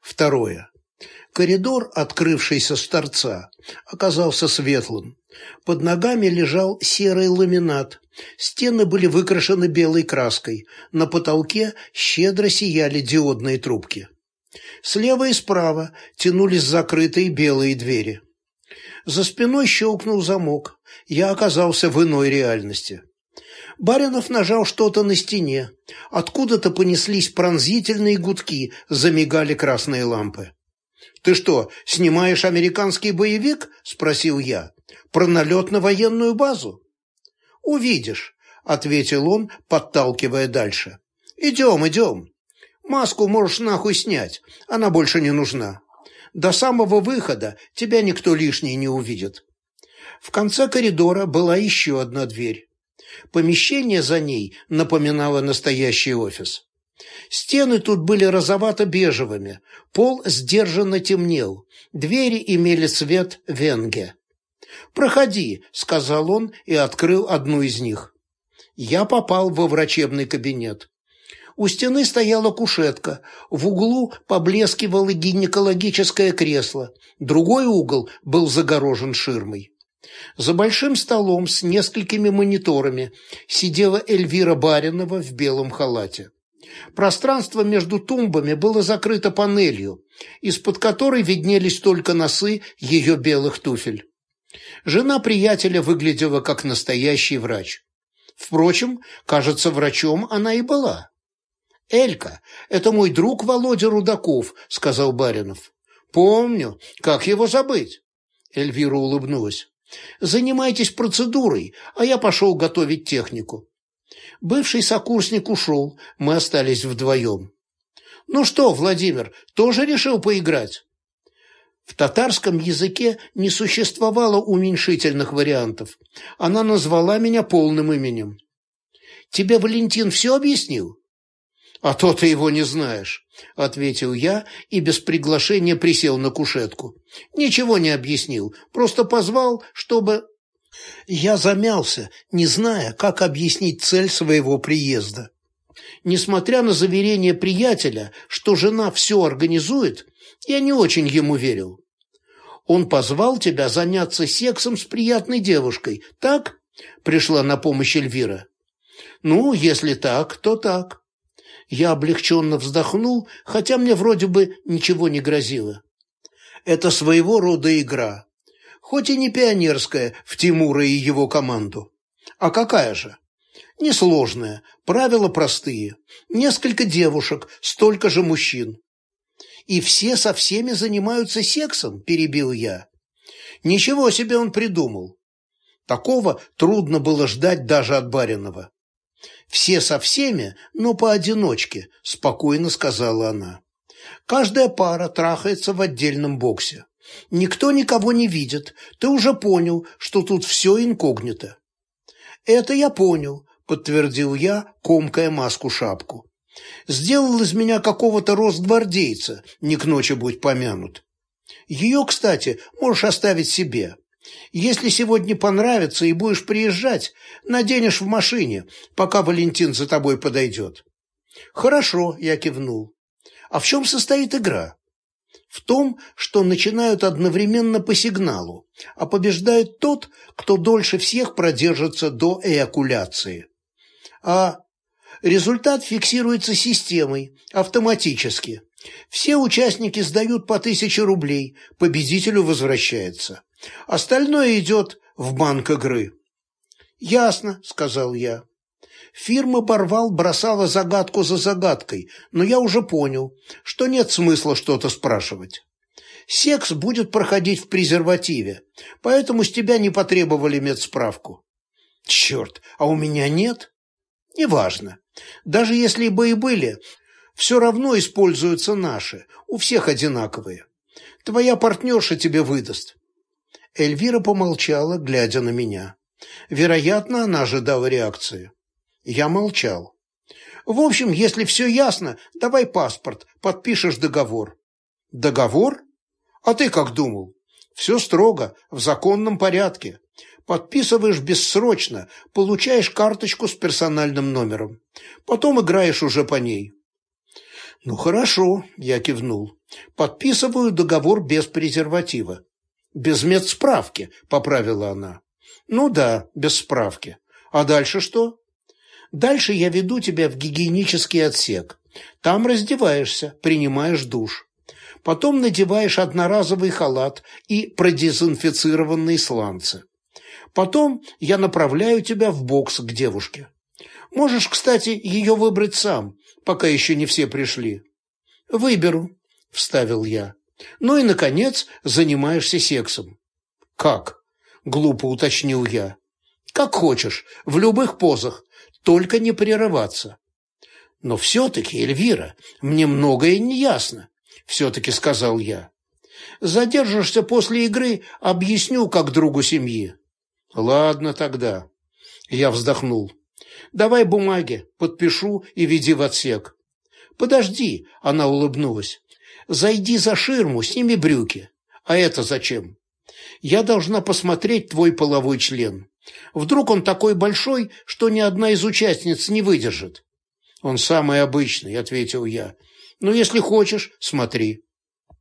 Второе. Коридор, открывшийся с торца, оказался светлым. Под ногами лежал серый ламинат. Стены были выкрашены белой краской. На потолке щедро сияли диодные трубки. Слева и справа тянулись закрытые белые двери. За спиной щелкнул замок. Я оказался в иной реальности. Баринов нажал что-то на стене. Откуда-то понеслись пронзительные гудки, замигали красные лампы. «Ты что, снимаешь американский боевик?» – спросил я. «Про налет на военную базу?» «Увидишь», – ответил он, подталкивая дальше. «Идем, идем. Маску можешь нахуй снять, она больше не нужна. До самого выхода тебя никто лишний не увидит». В конце коридора была еще одна дверь. Помещение за ней напоминало настоящий офис. Стены тут были розовато-бежевыми, пол сдержанно темнел, двери имели цвет венге. «Проходи», — сказал он и открыл одну из них. Я попал во врачебный кабинет. У стены стояла кушетка, в углу поблескивало гинекологическое кресло, другой угол был загорожен ширмой. За большим столом с несколькими мониторами сидела Эльвира Баринова в белом халате. Пространство между тумбами было закрыто панелью, из-под которой виднелись только носы ее белых туфель. Жена приятеля выглядела как настоящий врач. Впрочем, кажется, врачом она и была. «Элька, это мой друг Володя Рудаков», — сказал Баринов. «Помню. Как его забыть?» Эльвира улыбнулась. «Занимайтесь процедурой, а я пошел готовить технику». Бывший сокурсник ушел, мы остались вдвоем. «Ну что, Владимир, тоже решил поиграть?» В татарском языке не существовало уменьшительных вариантов. Она назвала меня полным именем. «Тебе Валентин все объяснил?» «А то ты его не знаешь», — ответил я и без приглашения присел на кушетку. «Ничего не объяснил, просто позвал, чтобы...» Я замялся, не зная, как объяснить цель своего приезда. Несмотря на заверение приятеля, что жена все организует, я не очень ему верил. Он позвал тебя заняться сексом с приятной девушкой, так? Пришла на помощь Эльвира. Ну, если так, то так. Я облегченно вздохнул, хотя мне вроде бы ничего не грозило. Это своего рода игра хоть и не пионерская в Тимура и его команду. А какая же? Несложная, правила простые. Несколько девушек, столько же мужчин. И все со всеми занимаются сексом, перебил я. Ничего себе он придумал. Такого трудно было ждать даже от Баринова. «Все со всеми, но поодиночке», – спокойно сказала она. «Каждая пара трахается в отдельном боксе. Никто никого не видит. Ты уже понял, что тут все инкогнито. Это я понял, подтвердил я, комкая маску-шапку. Сделал из меня какого-то росгвардейца, не к ночи будь помянут. Ее, кстати, можешь оставить себе. Если сегодня понравится и будешь приезжать, наденешь в машине, пока Валентин за тобой подойдет. Хорошо, я кивнул. А в чем состоит игра? в том, что начинают одновременно по сигналу, а побеждает тот, кто дольше всех продержится до эякуляции. А результат фиксируется системой, автоматически. Все участники сдают по тысяче рублей, победителю возвращается. Остальное идет в банк игры. «Ясно», — сказал я. Фирма «Борвал» бросала загадку за загадкой, но я уже понял, что нет смысла что-то спрашивать. Секс будет проходить в презервативе, поэтому с тебя не потребовали медсправку. Черт, а у меня нет? Неважно. Даже если бы и были, все равно используются наши, у всех одинаковые. Твоя партнерша тебе выдаст. Эльвира помолчала, глядя на меня. Вероятно, она ожидала реакции. Я молчал. В общем, если все ясно, давай паспорт, подпишешь договор. Договор? А ты как думал? Все строго, в законном порядке. Подписываешь бессрочно, получаешь карточку с персональным номером. Потом играешь уже по ней. Ну хорошо, я кивнул. Подписываю договор без презерватива. Без медсправки, поправила она. Ну да, без справки. А дальше что? Дальше я веду тебя в гигиенический отсек. Там раздеваешься, принимаешь душ. Потом надеваешь одноразовый халат и продезинфицированные сланцы. Потом я направляю тебя в бокс к девушке. Можешь, кстати, ее выбрать сам, пока еще не все пришли. Выберу, вставил я. Ну и, наконец, занимаешься сексом. Как? Глупо уточнил я. Как хочешь, в любых позах, только не прерываться. Но все-таки, Эльвира, мне многое не ясно, все-таки сказал я. Задержишься после игры, объясню, как другу семьи. Ладно тогда. Я вздохнул. Давай бумаги, подпишу и веди в отсек. Подожди, она улыбнулась. Зайди за ширму, сними брюки. А это зачем? Я должна посмотреть твой половой член. Вдруг он такой большой, что ни одна из участниц не выдержит. Он самый обычный, ответил я. Ну, если хочешь, смотри.